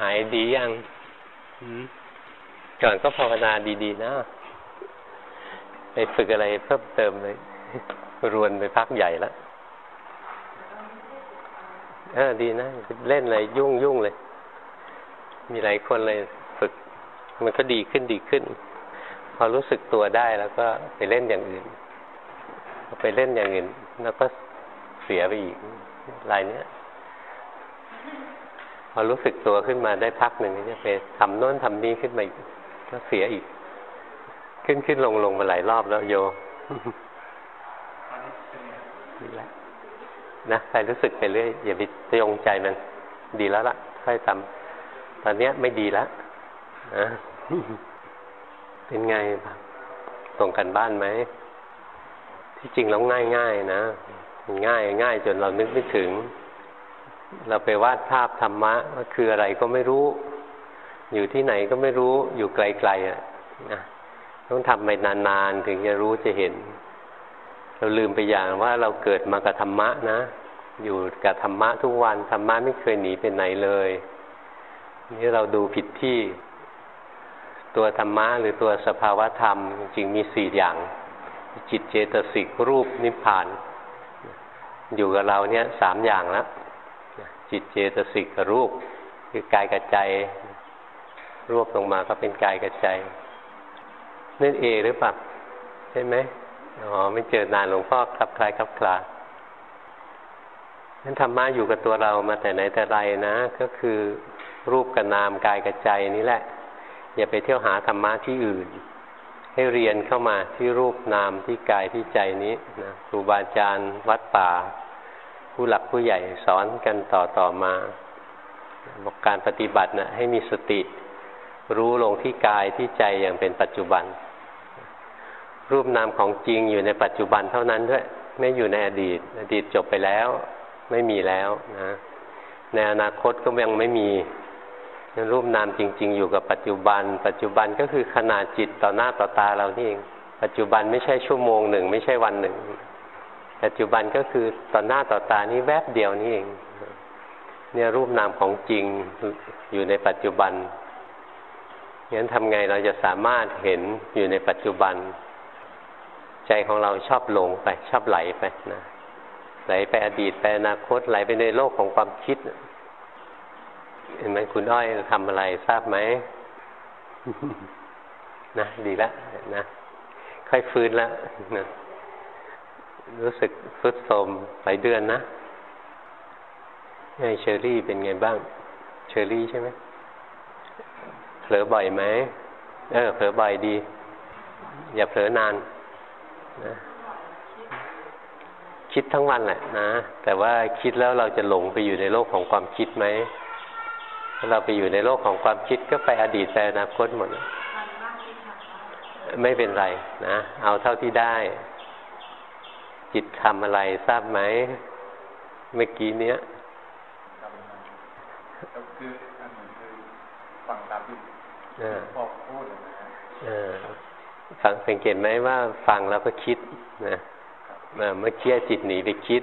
หายดียังก่อนก็ภาวนาดีๆนะไปฝึกอะไรเพิ่มเติมเลย รวนไปพักใหญ่แล้วเออดีนะ เล่นอะไรยุ่งยุ่งเลย มีหลายคนเลยฝึก มันก็ดีขึ้นดีขึ้น พอรู้สึกตัวได้แล้วก็ไปเล่นอย่างอื่นไปเล่นอย่างอื่น แล้วก็เสียไปอีกรายเนี้ยพ อรู้สึกตัวขึ้นมาได้พักหนึ่งจะไปทำโน้นทำนี้ขึ้นมาอีกก็เสียอีก ขึ้นขึ้นลงลงมาหลายรอบแล้วโยนี่แหละนะใครรู้สึกไปเรื่อยอย่าไปจงใจมัน ดีแล้วล่ะ ค่อยทำตอนนี้ไม่ดีแล้วนะเป็นไงส่งกันบ้านไหม ที่จริงแล้วง่ายง่ายนะง่ายง่ายจนเรานึกไม่ถึง เราไปวาดภาพธรรมะว่าคืออะไรก็ไม่รู้ อยู่ที่ไหนก็ไม่รู้อยู่ไกลๆอะนะต้องทำไปนานๆถึงจะรู้จะเห็น เราลืมไปอย่างว่าเราเกิดมากับธรรมะนะ อยู่กับธรรมะทุกวันธรรมะไม่เคยหนีไปไหนเลย นี่เราดูผิดที่ ตัวธรรมะหรือตัวสภาวะธรรม จริงมีสี่อย่าง จิตเจตสิกรูปนิพพาน อยู่กับเราเนี่ยสามอย่างแล้ว จิตเจตสิกกับรูป คือกายกับใจ รวบลงมาก็เป็นกายกับใจนั่นเอหรือเปล่าใช่ไหมอ๋อไม่เจอนานหลวงพ่อครับคลายครับคลานั้นธรรมะอยู่กับตัวเรามาแต่ไหนแต่ไรนะ ก็คือรูปกับนามกายกับใจนี่แหละ อย่าไปเที่ยวหาธรรมะที่อื่น ให้เรียนเข้ามาที่รูปนามที่กายที่ใจนี้นะครูบาอาจารย์วัดป่า ผู้หลักผู้ใหญ่สอนกันต่อต่อมาบอกการปฏิบัตินะให้มีสติ รู้ลงที่กายที่ใจอย่างเป็นปัจจุบัน รูปนามของจริงอยู่ในปัจจุบันเท่านั้นด้วยไม่อยู่ในอดีต อดีตจบไปแล้ว ไม่มีแล้วนะในอนาคตก็ยังไม่มีรูปนามจริง ๆ อยู่กับปัจจุบัน ปัจจุบันก็คือขนาดจิตต่อหน้าต่อตาเรานี่เอง ปัจจุบันไม่ใช่ชั่วโมงหนึ่ง ไม่ใช่วันหนึ่ง ปัจจุบันก็คือต่อหน้าต่อตานี้แวบเดียวนี่เอง เนี่ยรูปนามของจริงอยู่ในปัจจุบันงั้นทำไงเราจะสามารถเห็นอยู่ในปัจจุบัน ใจของเราชอบหลงไป ชอบไหลไปนะไหลไปอดีตไปอนาคตไหลไปในโลกของความคิดเห็นไหมคุณอ้อยทำอะไรทราบไหมนะดีแล้วนะ ค่อยฟื้นแล้วนะ รู้สึกฟุดโทมหลายเดือนนะไงเชอรี่เป็นไงบ้าง เชอรี่ใช่ไหมเผลอบ่อยไหมเออเผลอบ่อยดี อย่าเผลอนานนะคิดทั้งวันแหละนะ แต่ว่าคิดแล้วเราจะหลงไปอยู่ในโลกของความคิดไหมถ้าเราไปอยู่ในโลกของความคิดก็ไปอดีตไปอนาคตหมด ไม่เป็นไรนะ เอาเท่าที่ได้ จิตทำอะไรทราบไหม เมื่อกี้เนี้ยคือฟังตามที่พอพูดนะฟังสังเกตไหมว่าฟังแล้วก็คิดนะเมื่อกี้จิตหนีไปคิด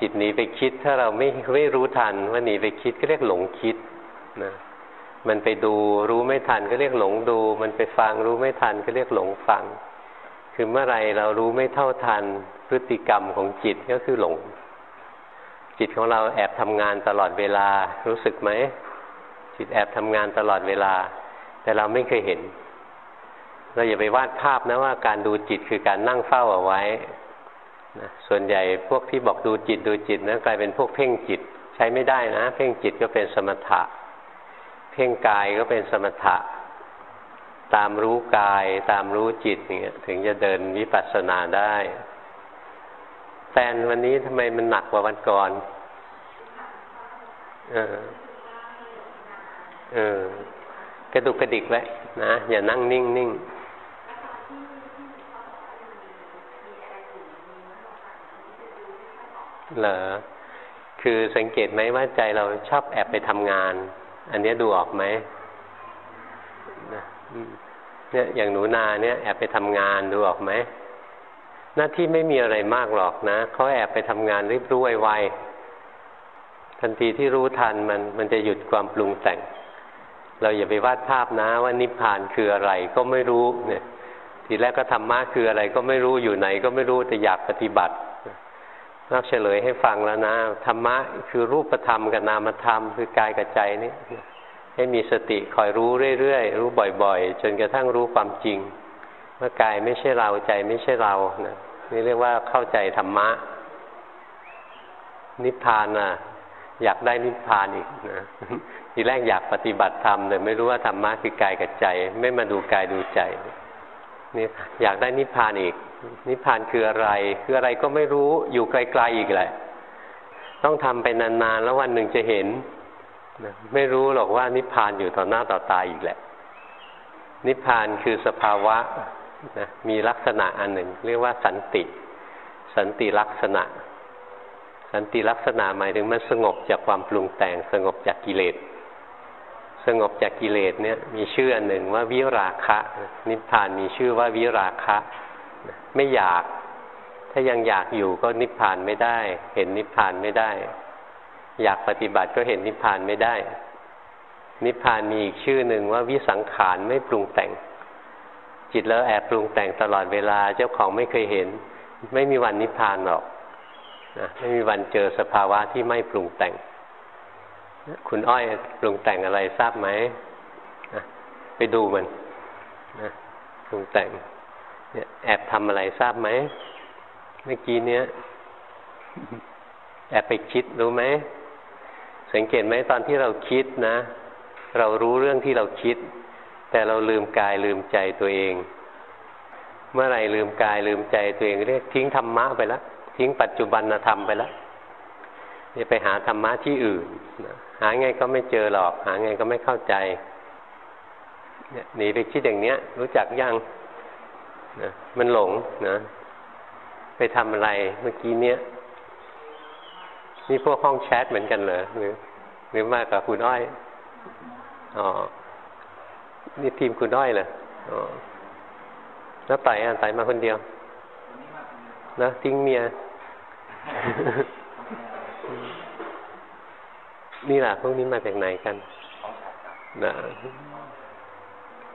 จิตหนีไปคิด ถ้าเราไม่ไม่รู้ทันว่าหนีไปคิดก็เรียกหลงคิดนะมันไปดูรู้ไม่ทันก็เรียกหลงดู มันไปฟังรู้ไม่ทันก็เรียกหลงฟัง คือเมื่อไรเรารู้ไม่เท่าทันพฤติกรรมของจิตก็คือหลง จิตของเราแอบทำงานตลอดเวลา รู้สึกไหม จิตแอบทำงานตลอดเวลา แต่เราไม่เคยเห็น เราอย่าไปวาดภาพนะว่าการดูจิตคือการนั่งเฝ้าเอาไว้นะส่วนใหญ่พวกที่บอกดูจิตดูจิตนะกลายเป็นพวกเพ่งจิตใช้ไม่ได้นะ เพ่งจิตก็เป็นสมถะ เพ่งกายก็เป็นสมถะ ตามรู้กายตามรู้จิตอย่างเงี้ยถึงจะเดินวิปัสสนาได้แฟนวันนี้ทำไมมันหนักกว่าวันก่อน เออ เออ กระดุกกระดิกไว้นะ อย่านั่งนิ่งนิ่งเหรอ คือสังเกตไหมว่าใจเราชอบแอบไปทำงาน อันนี้ดูออกไหม เนี่ยอย่างหนูนาเนี่ยแอบไปทำงานดูออกไหมหน้าที่ไม่มีอะไรมากหรอกนะเขาแอบไปทำงานรีบรู้ไวๆทันทีที่รู้ทันมันมันจะหยุดความปรุงแต่ง เราอย่าไปวาดภาพนะว่านิพพานคืออะไรก็ไม่รู้เนี่ย ทีแรกก็ธรรมะคืออะไรก็ไม่รู้อยู่ไหน ก็ไม่รู้แต่อยากปฏิบัตินอกเฉลยให้ฟังแล้วนะธรรมะคือรูปธรรมกับนามธรรมคือกายกับใจนี่ ให้มีสติคอยรู้เรื่อยๆ รู้บ่อยๆ จนกระทั่งรู้ความจริง ว่ากายไม่ใช่เราใจไม่ใช่เรานะนี่เรียกว่าเข้าใจธรรมะ นิพพานน่ะ อยากได้นิพพานอีกนะทีแรกอยากปฏิบัติธรรมแต่ไม่รู้ว่าธรรมะคือกายกับใจ ไม่มาดูกายดูใจนี่อยากได้นิพพานอีก นิพพานคืออะไร คืออะไรก็ไม่รู้อยู่ไกลๆอีกแหละ ต้องทำไปนานๆ แล้ววันหนึ่งจะเห็น ไม่รู้หรอกว่านิพพานอยู่ต่อหน้าต่อตาอีกแหละ นิพพานคือสภาวะนะมีลักษณะอันหนึ่ง เรียกว่าสันติ สันติลักษณะ สันติลักษณะหมายถึงมันสงบจากความปรุงแต่ง สงบจากกิเลสสงบจากกิเลสเนี่ยมีชื่ออันหนึ่งว่าวิราคะ นิพพานมีชื่อว่าวิราคะ ไม่อยาก ถ้ายังอยากอยู่ก็นิพพานไม่ได้ เห็นนิพพานไม่ได้ อยากปฏิบัติก็เห็นนิพพานไม่ได้ นิพพานมีอีกชื่อหนึ่งว่าวิสังขารไม่ปรุงแต่ง จิตแล้วแอบปรุงแต่งตลอดเวลาเจ้าของไม่เคยเห็น ไม่มีวันนิพพานหรอกนะไม่มีวันเจอสภาวะที่ไม่ปรุงแต่ง คุณอ้อยปรุงแต่งอะไรทราบไหมนะไปดูมันนะปรุงแต่งเนี่ยแอบทำอะไรทราบไหมเมื่อกี้เนี้ยแอบไปคิดรู้ไหม สังเกตไหมตอนที่เราคิดนะ เรารู้เรื่องที่เราคิด แต่เราลืมกายลืมใจตัวเอง เมื่อไหร่ลืมกายลืมใจตัวเองเรียกทิ้งธรรมะไปแล้วทิ้งปัจจุบันธรรมไปแล้วจะไปหาธรรมะที่อื่นหาไงก็ไม่เจอหรอก หาไงก็ไม่เข้าใจเนี่ยหนีไปคิดอย่างเนี้ย รู้จักยังนะมันหลงนะ ไปทำอะไรเมื่อกี้เนี้ย นี่พวกห้องแชทเหมือนกันเหรอหรือ หรือมากกับคุณอ้อยอ๋อนี่ทีมคุณด้อยเลยแล้วไต่อะไต่มาคนเดียวนะทิ้งเมีย นี่แหละพวกนี้มาจากไหนกันนะ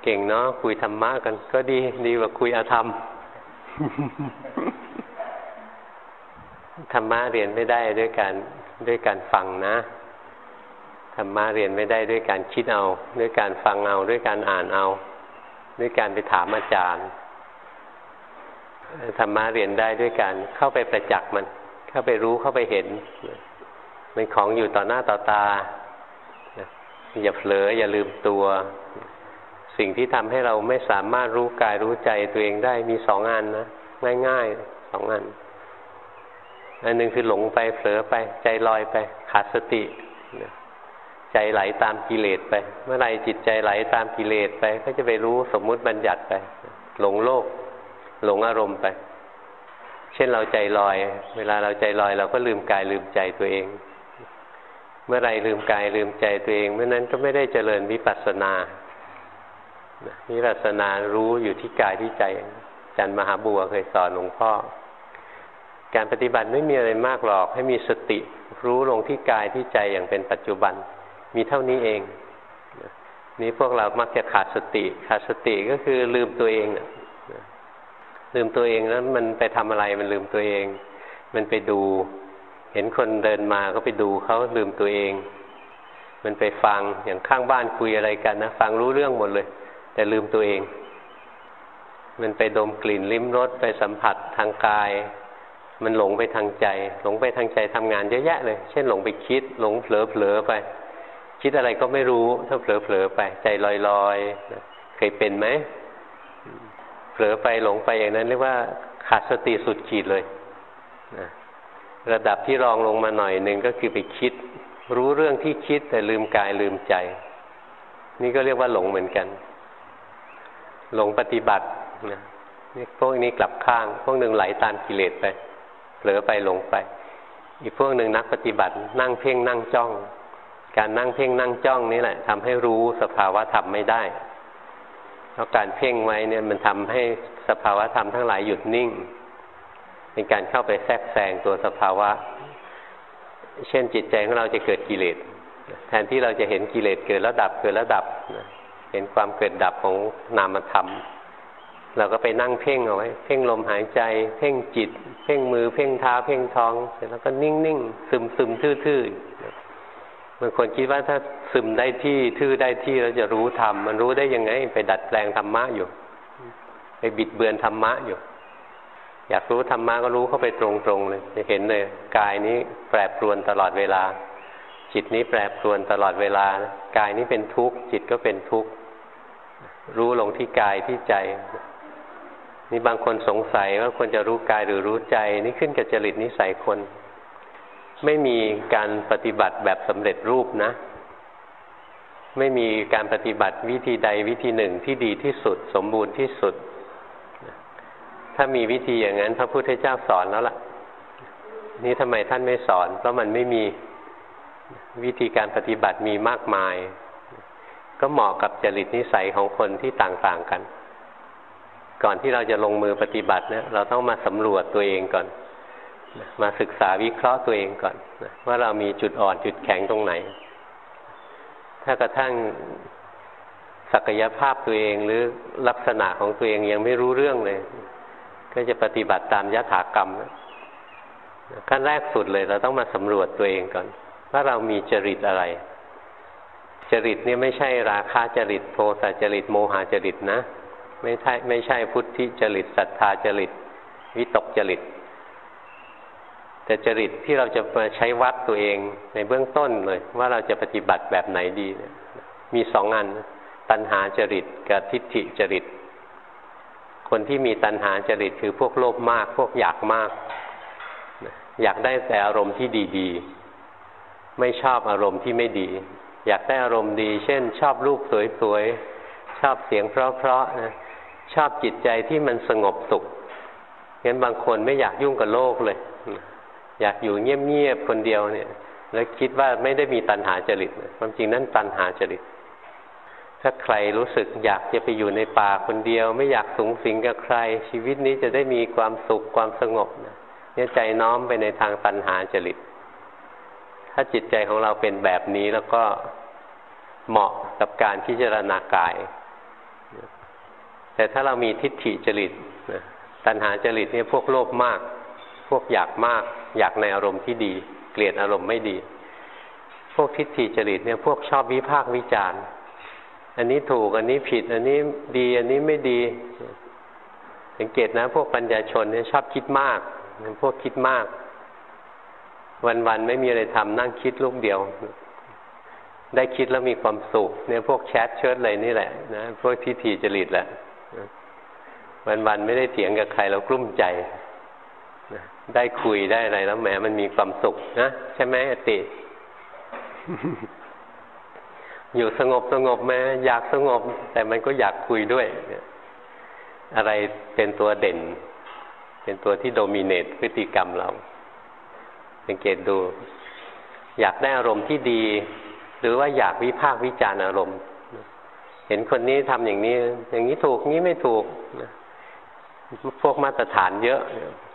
เก่งเนาะคุยธรรมะกัน ก็ดีดีกว่าคุยอาธรรม ธรรมะเรียนไม่ได้ด้วยการด้วยการฟังนะธรรมะเรียนไม่ได้ด้วยการคิดเอา ด้วยการฟังเอาด้วยการอ่านเอา ด้วยการไปถามอาจารย์ธรรมะเรียนได้ด้วยการเข้าไปประจักษ์มัน เข้าไปรู้เข้าไปเห็น มันของอยู่ต่อหน้าต่อตา อย่าเผลออย่าลืมตัว สิ่งที่ทำให้เราไม่สามารถรู้กายรู้ใจตัวเองได้มีสองอันนะง่ายๆสองอัน อันหนึ่งคือหลงไปเผลอไป ใจลอยไป ขาดสติ ใจไหลตามกิเลสไป เมื่อไรจิตใจไหลตามกิเลสไป ก็จะไปรู้สมมุติบัญญัติไป หลงโลก หลงอารมณ์ไป เช่นเราใจลอย เวลาเราใจลอย เราก็ลืมกายลืมใจตัวเอง เมื่อไรลืมกายลืมใจตัวเอง เมื่อนั้นก็ไม่ได้เจริญวิปัสสนาวิปัสสนารู้อยู่ที่กายที่ใจจันมหาบัวเคยสอนหลวงพ่อ การปฏิบัติไม่มีอะไรมากหรอก ให้มีสติรู้ลงที่กายที่ใจอย่างเป็นปัจจุบัน มีเท่านี้เอง นี่พวกเรามักจะขาดสติ ขาดสติก็คือลืมตัวเองลืมตัวเองแล้วมันไปทำอะไรมันลืมตัวเอง มันไปดู เห็นคนเดินมาก็ไปดูเขาลืมตัวเอง มันไปฟังอย่างข้างบ้านคุยอะไรกันนะฟังรู้เรื่องหมดเลย แต่ลืมตัวเอง มันไปดมกลิ่นลิ้มรสไปสัมผัสทางกาย มันหลงไปทางใจ หลงไปทางใจทำงานเยอะแยะเลย เช่นหลงไปคิด หลงเผลอเผลอไป คิดอะไรก็ไม่รู้ถ้าเผลอๆไป ใจลอยๆเคยเป็นไหมเผลอไปหลงไปอย่างนั้น เรียกว่าขาดสติสุดขีดเลยนะระดับที่รองลงมาหน่อยหนึ่งก็คือไปคิด รู้เรื่องที่คิดแต่ลืมกายลืมใจ นี่ก็เรียกว่าหลงเหมือนกัน หลงปฏิบัตินะพวกนี้กลับข้าง พวกหนึ่งไหลตามกิเลสไป เผลอไปหลงไป อีกพวกหนึ่งนักปฏิบัติ นั่งเพ่งนั่งจ้อง การนั่งเพ่งนั่งจ้องนี่แหละทำให้รู้สภาวะธรรมไม่ได้เพราะการเพ่งไว้เนี่ยมันทำให้สภาวะธรรมทั้งหลายหยุดนิ่ง เป็นการเข้าไปแทรกแซงตัวสภาวะ เช่นจิตใจของเราจะเกิดกิเลสแทนที่เราจะเห็นกิเลสเกิดแล้วดับเกิดแล้วดับเห็นความเกิดดับของนามธรรม เราก็ไปนั่งเพ่งเอาไว้ เพ่งลมหายใจ เพ่งจิต เพ่งมือ เพ่งเท้า เพ่งท้อง เสร็จแล้วก็นิ่งนิ่งซึมซึมทื่อๆบางคนคิดว่าถ้าซึมได้ที่ทื่อได้ที่เราจะรู้ธรรมมันรู้ได้ยังไง ไปดัดแปลงธรรมะอยู่ ไปบิดเบือนธรรมะอยู่ อยากรู้ธรรมะก็รู้เข้าไปตรงๆเลยจะเห็นเลยกายนี้แปรปรวนตลอดเวลา จิตนี้แปรปรวนตลอดเวลากายนี้เป็นทุกข์จิตก็เป็นทุกข์รู้ลงที่กายที่ใจ นี่บางคนสงสัยว่าควรจะรู้กายหรือรู้ใจ นี่ขึ้นกับจริตนิสัยคน ไม่มีการปฏิบัติแบบสำเร็จรูปนะ ไม่มีการปฏิบัติวิธีใดวิธีหนึ่งที่ดีที่สุด สมบูรณ์ที่สุด ถ้ามีวิธีอย่างนั้น พระพุทธเจ้าสอนแล้วล่ะ นี่ทำไมท่านไม่สอน เพราะมันไม่มีวิธีการปฏิบัติมีมากมาย ก็เหมาะกับจริตนิสัยของคนที่ต่างๆกัน ก่อนที่เราจะลงมือปฏิบัติเนี่ยเราต้องมาสำรวจตัวเองก่อน มาศึกษาวิเคราะห์ตัวเองก่อนว่าเรามีจุดอ่อนจุดแข็งตรงไหน ถ้ากระทั่งศักยภาพตัวเองหรือลักษณะของตัวเองยังไม่รู้เรื่องเลย ก็จะปฏิบัติตามยถากรรมขั้นแรกสุดเลย เราต้องมาสำรวจตัวเองก่อน ว่าเรามีจริตอะไร จริตเนี่ยไม่ใช่ราคาจริต โทสะจริตโมหะจริตนะ ไม่ใช่ไม่ใช่พุทธิจริตศรัทธาจริต วิตกจริต แต่จริตที่เราจะมาใช้วัดตัวเองในเบื้องต้นเลย ว่าเราจะปฏิบัติแบบไหนดี มีสองอันตัณหาจริตกับทิฏฐิจริต คนที่มีตัณหาจริตคือพวกโลภมาก พวกอยากมาก อยากได้แต่อารมณ์ที่ดีๆ ไม่ชอบอารมณ์ที่ไม่ดี อยากได้อารมณ์ดี เช่น ชอบรูปสวยๆชอบเสียงเพราะๆนะ ชอบจิตใจที่มันสงบสุขงั้นบางคนไม่อยากยุ่งกับโลกเลย อยากอยู่เงียบๆคนเดียวเนี่ย แล้วคิดว่าไม่ได้มีตัณหาจริตความจริงนั้นตัณหาจริตถ้าใครรู้สึกอยากจะไปอยู่ในป่าคนเดียว ไม่อยากสูงสิงกับใคร ชีวิตนี้จะได้มีความสุขความสงบเนี่ยใจน้อมไปในทางตัณหาจริต ถ้าจิตใจของเราเป็นแบบนี้แล้วก็เหมาะกับการพิจารณากาย แต่ถ้าเรามีทิฏฐิจริตตัณหาจริตเนี่ยพวกโลภมาก พวกอยากมาก อยากในอารมณ์ที่ดี เกลียดอารมณ์ไม่ดี พวกทิฏฐิจริตเนี่ยพวกชอบวิพากษ์วิจารณ์ อันนี้ถูกอันนี้ผิด อันนี้ดีอันนี้ไม่ดี สังเกตนะ พวกปัญญาชนเนี่ยชอบคิดมากพวกคิดมาก วันๆไม่มีอะไรทำนั่งคิดลูกเดียวได้คิดแล้วมีความสุขเนี่ยพวกแชทเชิดอะไรนี่แหละนะพวกทิฏฐิจริตแหละ วันๆไม่ได้เถียงกับใครเรากลุ้มใจได้คุยได้อะไรแล้วแหมมันมีความสุขนะใช่ไหมอติ อยู่สงบสงบแม้อยากสงบ แต่มันก็อยากคุยด้วยอะไรเป็นตัวเด่น เป็นตัวที่โดมิเนตพฤติกรรมเราสังเกตดู อยากได้อารมณ์ที่ดี หรือว่าอยากวิพากษ์วิจารณ์อารมณ์ เห็นคนนี้ทำอย่างนี้ อย่างนี้ถูกนี้ไม่ถูกนะ พวกมาตรฐานเยอะ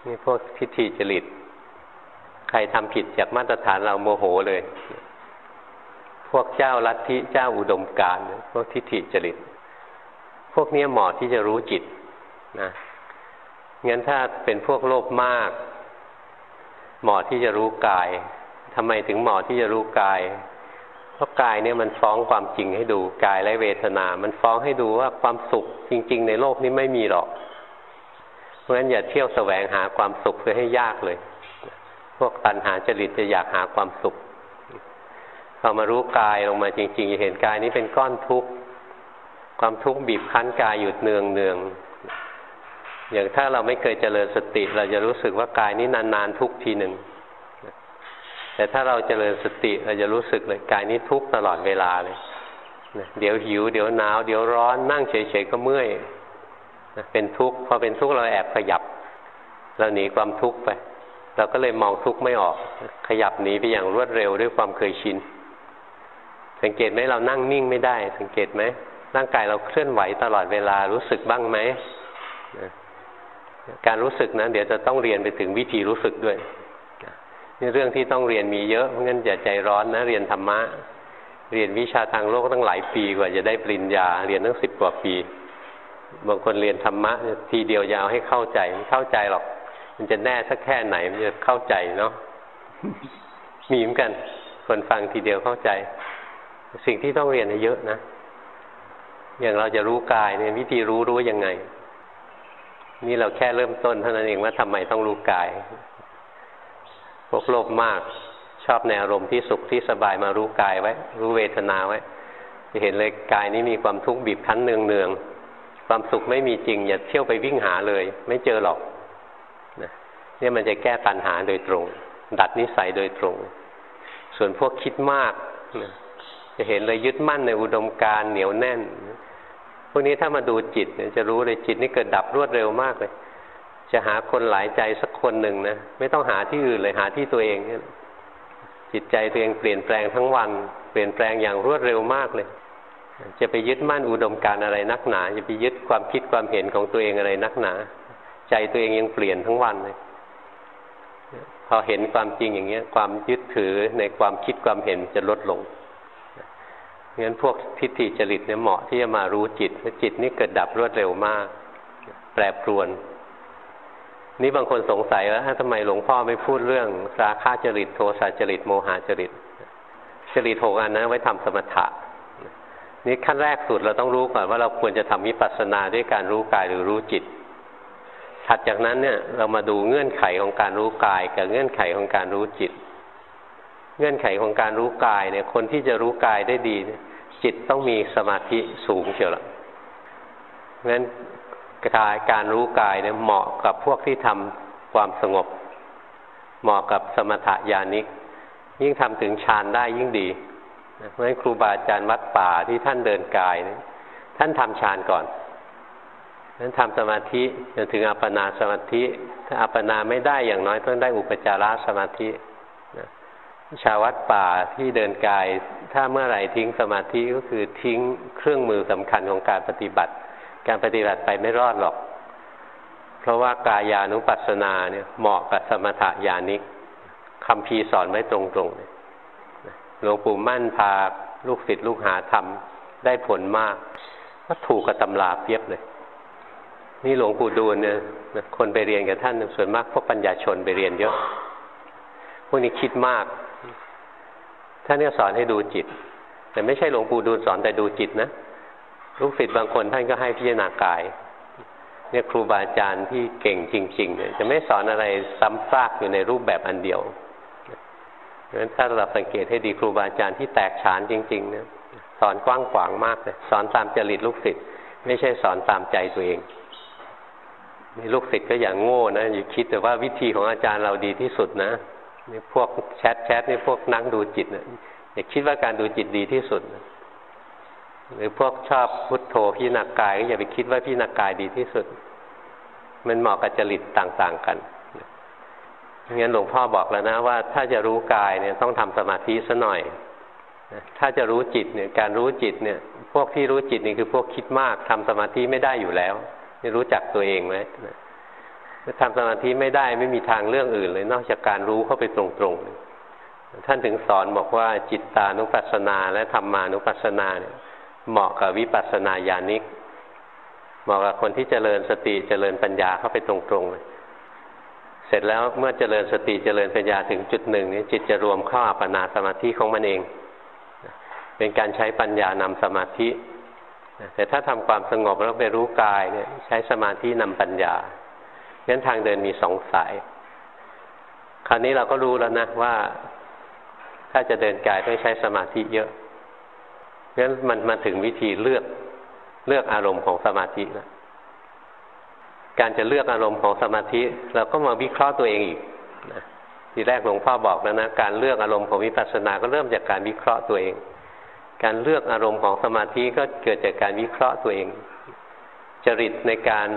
นี่พวกทิฏฐิจริต ใครทำผิดจากมาตรฐานเราโมโหเลย พวกเจ้าลัทธิเจ้าอุดมการพวกทิฏฐิจริต พวกนี้เหมาะที่จะรู้จิตนะงั้นถ้าเป็นพวกโลภมาก เหมาะที่จะรู้กายทำไมถึงเหมาะที่จะรู้กาย เพราะกายเนี่ยมันฟ้องความจริงให้ดูกายและเวทนา มันฟ้องให้ดูว่าความสุขจริง ๆ ในโลกนี้ไม่มีหรอก เพราะฉะนั้นอย่าเที่ยวแสวงหาความสุขเพื่อให้ยากเลย พวกตัณหาจริตจะอยากหาความสุขพอมารู้กายลงมาจริงๆจะเห็นกายนี้เป็นก้อนทุกข์ความทุกข์บีบคั้นกายอยู่เนืองเนืองอย่างถ้าเราไม่เคยเจริญสติ เราจะรู้สึกว่ากายนี้นานๆทุกทีหนึ่งแต่ถ้าเราเจริญสติเราจะรู้สึกเลยกายนี้ทุกตลอดเวลาเลยเดี๋ยวหิว เดี๋ยวหนาว เดี๋ยวร้อนนั่งเฉยๆก็เมื่อย เป็นทุกข์พอเป็นทุกข์เราแอบขยับ เราหนีความทุกข์ไป เราก็เลยมองทุกข์ไม่ออก ขยับหนีไปอย่างรวดเร็วด้วยความเคยชิน สังเกตไหมเรานั่งนิ่งไม่ได้ สังเกตไหมร่างกายเราเคลื่อนไหวตลอดเวลารู้สึกบ้างไหมการรู้สึกนะเดี๋ยวจะต้องเรียนไปถึงวิธีรู้สึกด้วยนี่เรื่องที่ต้องเรียนมีเยอะเพราะงั้นอย่าใจร้อนนะเรียนธรรมะ เรียนวิชาทางโลกตั้งหลายปีกว่าจะได้ปริญญา เรียนตั้งสิบกว่าปี บางคนเรียนธรรมะทีเดียวยาวให้เข้าใจไม่เข้าใจหรอก มันจะแน่สักแค่ไหนมันจะเข้าใจเนาะมีเหมือนกัน คนฟังทีเดียวเข้าใจ สิ่งที่ต้องเรียนเยอะนะอย่างเราจะรู้กายเนี่ยวิธีรู้รู้ยังไง นี่เราแค่เริ่มต้นเท่านั้นเองว่าทำไมต้องรู้กาย พวกโลภมากชอบในอารมณ์ที่สุขที่สบายมารู้กายไว้ รู้เวทนาไว้จะเห็นเลยกายนี้มีความทุกข์บีบคั้นเนืองเนือง ความสุขไม่มีจริง อย่าเที่ยวไปวิ่งหาเลย ไม่เจอหรอกเนี่ยมันจะแก้ปัญหาโดยตรง ดัดนิสัยโดยตรง ส่วนพวกคิดมากจะเห็นเลยยึดมั่นในอุดมการเหนียวแน่น พวกนี้ถ้ามาดูจิตจะรู้เลยจิตนี่เกิดดับรวดเร็วมากเลย จะหาคนหลายใจสักคนหนึ่งนะไม่ต้องหาที่อื่นเลยหาที่ตัวเองเนี่ยจิตใจตัวเองเปลี่ยนแปลงทั้งวัน เปลี่ยนแปลงอย่างรวดเร็วมากเลย จะไปยึดมั่นอุดมการอะไรนักหนา จะไปยึดความคิดความเห็นของตัวเองอะไรนักหนา ใจตัวเองยังเปลี่ยนทั้งวันเลยพอเห็นความจริงอย่างเงี้ย ความยึดถือในความคิดความเห็นจะลดลงงั้นพวกทิฏฐิจริตเนี่ยเหมาะที่จะมารู้จิตเพราะจิตนี่เกิดดับรวดเร็วมาก แปรปรวน นี่บางคนสงสัยว่าทำไมหลวงพ่อไม่พูดเรื่องราคะจริตโทสะจริตโมหะจริตจริตหกอันนั้นไว้ทำสมถะ นี่ขั้นแรกสุดเราต้องรู้ก่อนว่าเราควรจะทำวิปัสสนาด้วยการรู้กายหรือรู้จิต ถัดจากนั้นเนี่ยเรามาดูเงื่อนไขของการรู้กาย กับเงื่อนไขของการรู้จิต เงื่อนไขของการรู้กายเนี่ยคนที่จะรู้กายได้ดี จิตต้องมีสมาธิสูงเชียวละงั้นกายการรู้กายเนี่ยเหมาะกับพวกที่ทำความสงบ เหมาะกับสมถะญาณิก ยิ่งทำถึงฌานได้ยิ่งดี เพราะฉะนั้นครูบาอาจารย์วัดป่าที่ท่านเดินกายเนี่ยท่านทำฌานก่อนนั้นทำสมาธิจนถึงอัปปนาสมาธิ ถ้าอัปปนาไม่ได้อย่างน้อยต้องได้อุปจารสมาธิชาววัดป่าที่เดินกาย ถ้าเมื่อไหร่ทิ้งสมาธิก็คือทิ้งเครื่องมือสำคัญของการปฏิบัติ การปฏิบัติไปไม่รอดหรอก เพราะว่ากายานุปัสสนาเนี่ยเหมาะกับสมถะญาณิกคำพีสอนไว้ตรงๆ หลวงปู่มั่นพาลูกศิษย์ลูกหาทำได้ผลมาก ก็ถูกกับตำราเปียบเลย นี่หลวงปู่ดูลเนี่ยคนไปเรียนกับท่านส่วนมากพวกปัญญาชนไปเรียนเยอะพวกนี้คิดมาก ท่านเนี่ยสอนให้ดูจิต แต่ไม่ใช่หลวงปู่ดูลสอนแต่ดูจิตนะลูกศิษย์บางคนท่านก็ให้พิจารณากาย เนี่ยครูบาอาจารย์ที่เก่งจริงๆเนี่ยจะไม่สอนอะไรซ้ำซากอยู่ในรูปแบบอันเดียว ราะฉะนั้นถ้าเราสังเกตให้ดีครูบาอาจารย์ที่แตกฉานจริงๆเนี่ยสอนกว้างขวางมากเลยสอนตามจริตลูกศิษย์ไม่ใช่สอนตามใจตัวเองนี่ลูกศิษย์ก็อย่างโง่นะอย่าคิดแต่ว่าวิธีของอาจารย์เราดีที่สุดนะนี่พวกแชทแชทนี่พวกนั่งดูจิตนะอย่าคิดว่าการดูจิตดีที่สุดนะหรือพวกชอบพุทโธพิณากายก็อย่าไปคิดว่าพิณากายดีที่สุด มันเหมาะกับจริตต่าง ๆ กัน งั้นหลวงพ่อบอกแล้วนะว่าถ้าจะรู้กายเนี่ยต้องทำสมาธิซะหน่อย ถ้าจะรู้จิตเนี่ยการรู้จิตเนี่ย พวกที่รู้จิตนี่คือพวกคิดมากทำสมาธิไม่ได้อยู่แล้วไม่รู้จักตัวเองไหมถ้าทำสมาธิไม่ได้ไม่มีทางเรื่องอื่นเลย นอกจากการรู้เข้าไปตรงๆ ท่านถึงสอนบอกว่าจิตตานุปัสสนาและธรรมานุปัสสนาเนี่ยเหมาะกับวิปัสสนาญาณิกเหมาะกับคนที่เจริญสติเจริญปัญญาเข้าไปตรงๆเลย สร็จแล้วเมื่อเจริญสติเจริญปัญญาถึงจุดหนึ่งนี้จิตจะรวมเข้าอัปปนาสมาธิของมันเอง เป็นการใช้ปัญญานำสมาธิ แต่ถ้าทำความสงบแล้วไปรู้กายเนี่ยใช้สมาธินำปัญญางั้นทางเดินมีสองสาย คราวนี้เราก็รู้แล้วนะว่า ถ้าจะเดินกายต้องใช้สมาธิเยอะงั้นมันมาถึงวิธีเลือกเลือกอารมณ์ของสมาธิแล้ว การจะเลือกอารมณ์ของสมาธิ เราก็มาวิเคราะห์ตัวเองอีกนะทีแรกหลวงพ่อบอกแล้วนะการเลือกอารมณ์ของวิปัสสนาก็เริ่มจากการวิเคราะห์ตัวเอง การเลือกอารมณ์ของสมาธิก็เกิดจากการวิเคราะห์ตัวเอง จริตในการ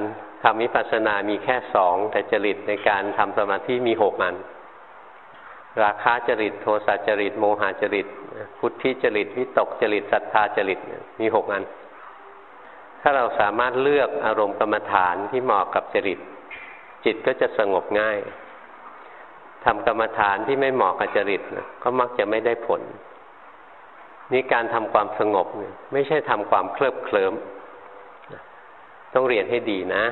ทำวิปัสสนามีแค่สองแต่จริตในการทำสมาธิมีหกอัน ราคะจริต โทสะจริต โมหะจริต พุทธิจริต วิตกจริตศรัทธาจริตมีหกอัน ถ้าเราสามารถเลือกอารมณ์กรรมฐานที่เหมาะกับจริต จิตก็จะสงบง่ายทำกรรมฐานที่ไม่เหมาะกับจริตนะก็มักจะไม่ได้ผล นี่การทำความสงบไม่ใช่ทำความเคลิบเคลิ้มต้องเรียนให้ดีนะ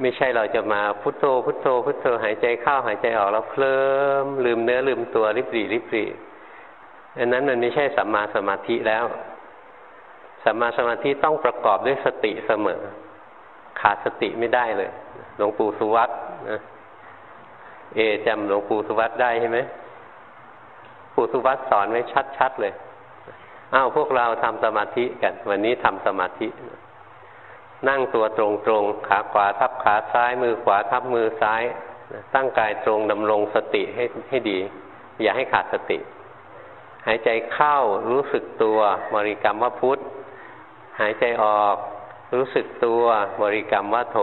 ไม่ใช่เราจะมาพุโทโธพุโทโธพุโทโธหายใจเข้าหายใจออกแล้วเคลิ้มลืมเนื้อลืมตัวริบหรี่ริบหรี่อันนั้นมันไม่ใช่สัมมาสมาธิแล้ว สัมมาสมาธิต้องประกอบด้วยสติเสมอ ขาดสติไม่ได้เลย หลวงปู่สุวัตนะเอจำหลวงปู่สุวัตได้ใช่ไหมปู่สุวัตสอนไว้ชัดๆเลยอ้าวพวกเราทำสมาธิกัน วันนี้ทำสมาธิ นั่งตัวตรงๆขาขวาทับขาซ้าย มือขวาทับมือซ้าย ตั้งกายตรงดำรงสติให้ให้ดี อย่าให้ขาดสติ หายใจเข้ารู้สึกตัวบริกรรมว่าพุทธ หายใจออกรู้สึกตัวบริกรรมว่าโท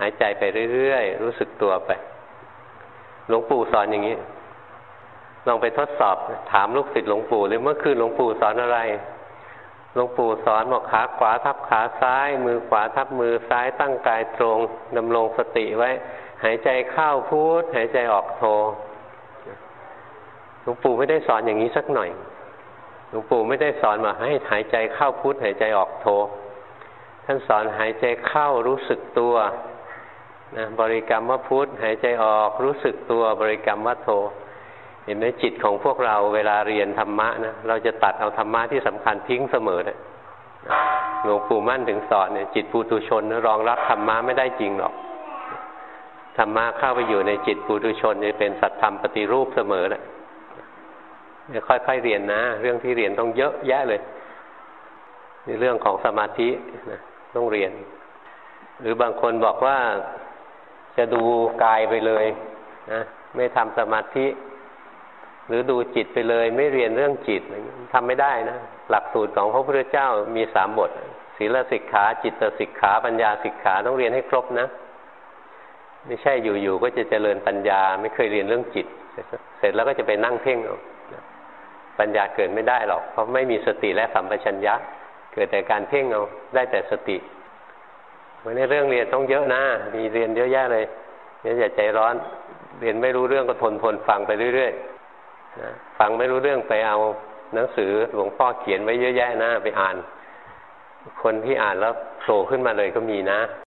หายใจไปเรื่อยๆ รู้สึกตัวไป หลวงปู่สอนอย่างนี้ ลองไปทดสอบถามลูกศิษย์หลวงปู่เลยเมื่อคืนหลวงปู่สอนอะไรหลวงปู่สอนบอกขาขวาทับขาซ้าย มือขวาทับมือซ้ายตั้งกายตรงดำรงสติไว้ หายใจเข้าพุทหายใจออกโทหลวงปู่ไม่ได้สอนอย่างนี้สักหน่อย หลวงปู่ไม่ได้สอนมาให้หายใจเข้าพุทหายใจออกโท ท่านสอนหายใจเข้ารู้สึกตัวนะบริกรรมว่าพุทธหายใจออกรู้สึกตัวบริกรรมว่าโท เห็นไหมจิตของพวกเราเวลาเรียนธรรมะนะเราจะตัดเอาธรรมะที่สำคัญทิ้งเสมอเนะหลวงปู่มั่นถึงสอนเนี่ยจิตปุถุชนรองรับธรรมะไม่ได้จริงหรอกธรรมะเข้าไปอยู่ในจิตปุถุชนจะเป็นสัตธรรมปฏิรูปเสมอแหละ ค่อยๆเรียนนะ เรื่องที่เรียนต้องเยอะแยะเลยในเรื่องของสมาธินะต้องเรียน หรือบางคนบอกว่าจะดูกายไปเลยนะไม่ทำสมาธิ หรือดูจิตไปเลย ไม่เรียนเรื่องจิตทำไม่ได้นะ หลักสูตรของพระพุทธเจ้ามีสามบทศีลสิกขา จิตสิกขา ปัญญาสิกขาต้องเรียนให้ครบนะ ไม่ใช่อยู่ๆก็จะเจริญปัญญา ไม่เคยเรียนเรื่องจิต เสร็จแล้วก็จะไปนั่งเพ่งเอา ปัญญาเกิดไม่ได้หรอก เพราะไม่มีสติและสัมปชัญญะ เกิดแต่การเพ่งเอาได้แต่สติวันนี้เรื่องเรียนต้องเยอะนะ มีเรียนเยอะแยะเลยเนี่ยอย่าใจร้อน เรียนไม่รู้เรื่องก็ทนทนฟังไปเรื่อยๆนะฟังไม่รู้เรื่องไปเอาหนังสือหลวงพ่อเขียนไว้เยอะแยะนะไปอ่าน คนที่อ่านแล้วโผล่ขึ้นมาเลยก็มีนะ